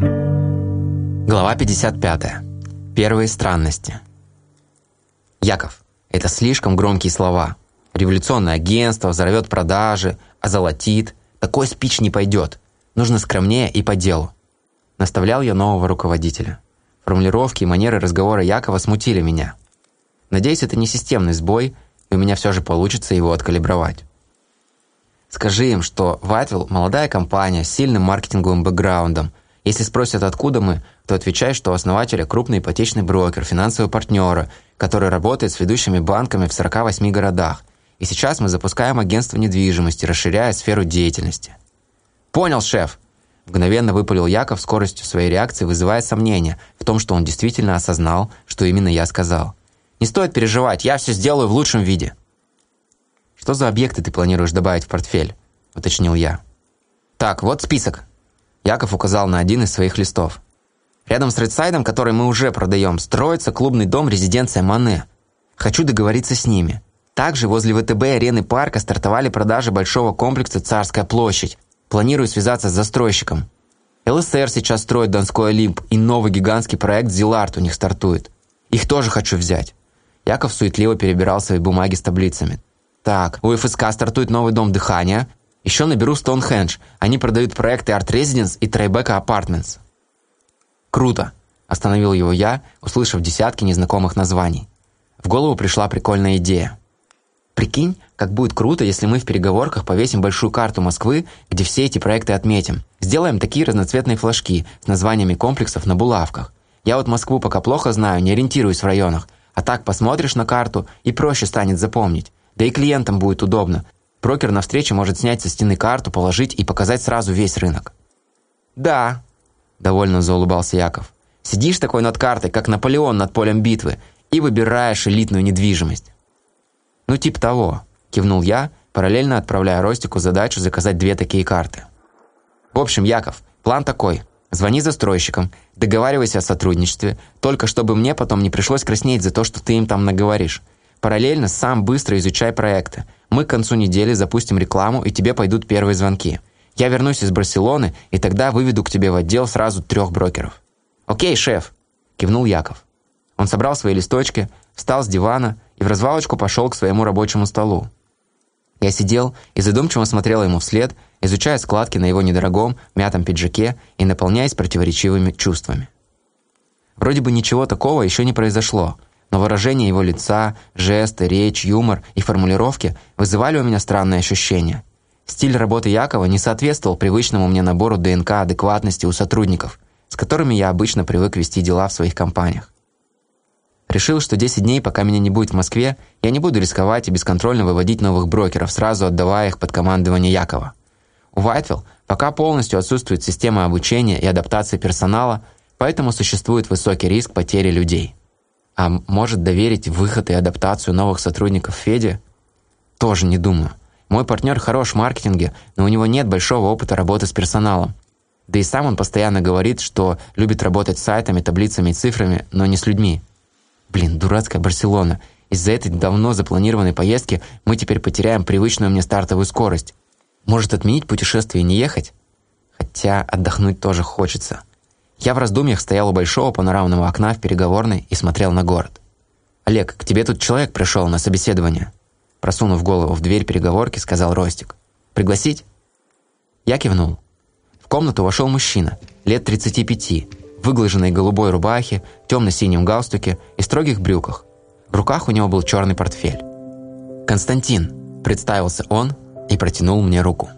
Глава 55. Первые странности. Яков, это слишком громкие слова. Революционное агентство взорвет продажи, озолотит. Такой спич не пойдет. Нужно скромнее и по делу. Наставлял я нового руководителя. Формулировки и манеры разговора Якова смутили меня. Надеюсь, это не системный сбой, и у меня все же получится его откалибровать. Скажи им, что Вайтвилл – молодая компания с сильным маркетинговым бэкграундом. Если спросят, откуда мы, то отвечай, что у основателя крупный ипотечный брокер, финансовый партнер, который работает с ведущими банками в 48 городах. И сейчас мы запускаем агентство недвижимости, расширяя сферу деятельности. «Понял, шеф!» Мгновенно выпалил Яков скоростью своей реакции, вызывая сомнения в том, что он действительно осознал, что именно я сказал. «Не стоит переживать, я все сделаю в лучшем виде». «Что за объекты ты планируешь добавить в портфель?» – уточнил я. «Так, вот список». Яков указал на один из своих листов. «Рядом с Редсайдом, который мы уже продаем, строится клубный дом резиденция Мане. Хочу договориться с ними. Также возле ВТБ арены парка стартовали продажи большого комплекса «Царская площадь». Планирую связаться с застройщиком. ЛСР сейчас строит Донской Олимп, и новый гигантский проект «Зиларт» у них стартует. Их тоже хочу взять». Яков суетливо перебирал свои бумаги с таблицами. Так, у ФСК стартует новый дом дыхания. Еще наберу Stonehenge. Они продают проекты Art Residence и Tribeca Apartments. Круто. Остановил его я, услышав десятки незнакомых названий. В голову пришла прикольная идея. Прикинь, как будет круто, если мы в переговорках повесим большую карту Москвы, где все эти проекты отметим. Сделаем такие разноцветные флажки с названиями комплексов на булавках. Я вот Москву пока плохо знаю, не ориентируюсь в районах. А так посмотришь на карту и проще станет запомнить. Да и клиентам будет удобно. Брокер на встрече может снять со стены карту, положить и показать сразу весь рынок. «Да», – довольно заулыбался Яков. «Сидишь такой над картой, как Наполеон над полем битвы, и выбираешь элитную недвижимость». «Ну, типа того», – кивнул я, параллельно отправляя Ростику задачу заказать две такие карты. «В общем, Яков, план такой. Звони застройщикам, договаривайся о сотрудничестве, только чтобы мне потом не пришлось краснеть за то, что ты им там наговоришь. Параллельно сам быстро изучай проекты. Мы к концу недели запустим рекламу, и тебе пойдут первые звонки. Я вернусь из Барселоны, и тогда выведу к тебе в отдел сразу трех брокеров». «Окей, шеф», – кивнул Яков. Он собрал свои листочки, встал с дивана и в развалочку пошел к своему рабочему столу. Я сидел и задумчиво смотрел ему вслед, изучая складки на его недорогом, мятом пиджаке и наполняясь противоречивыми чувствами. Вроде бы ничего такого еще не произошло – но выражение его лица, жесты, речь, юмор и формулировки вызывали у меня странные ощущения. Стиль работы Якова не соответствовал привычному мне набору ДНК адекватности у сотрудников, с которыми я обычно привык вести дела в своих компаниях. Решил, что 10 дней, пока меня не будет в Москве, я не буду рисковать и бесконтрольно выводить новых брокеров, сразу отдавая их под командование Якова. У Вайтвилл пока полностью отсутствует система обучения и адаптации персонала, поэтому существует высокий риск потери людей. А может доверить выход и адаптацию новых сотрудников Феде? Тоже не думаю. Мой партнер хорош в маркетинге, но у него нет большого опыта работы с персоналом. Да и сам он постоянно говорит, что любит работать с сайтами, таблицами и цифрами, но не с людьми. Блин, дурацкая Барселона. Из-за этой давно запланированной поездки мы теперь потеряем привычную мне стартовую скорость. Может отменить путешествие и не ехать? Хотя отдохнуть тоже хочется. Я в раздумьях стоял у большого панорамного окна в переговорной и смотрел на город. «Олег, к тебе тут человек пришел на собеседование». Просунув голову в дверь переговорки, сказал Ростик. «Пригласить?» Я кивнул. В комнату вошел мужчина, лет 35, в выглаженной голубой рубахе, темно-синем галстуке и строгих брюках. В руках у него был черный портфель. «Константин», – представился он и протянул мне руку.